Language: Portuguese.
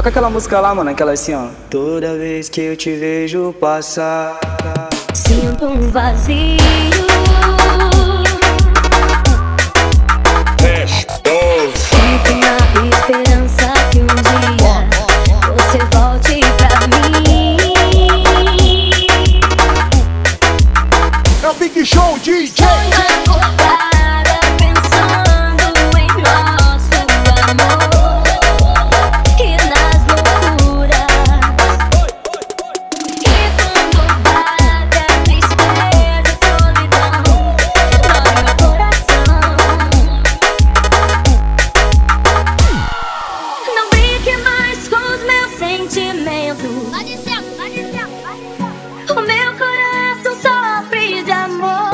Toca aquela música lá, mano, aquela assim, ó. Toda vez que eu te vejo passar. Sinto um vazio. Fico na esperança que um dia você volte pra mim. É o Big Show DJ. Sentimentos. O meu coração sofre de amor.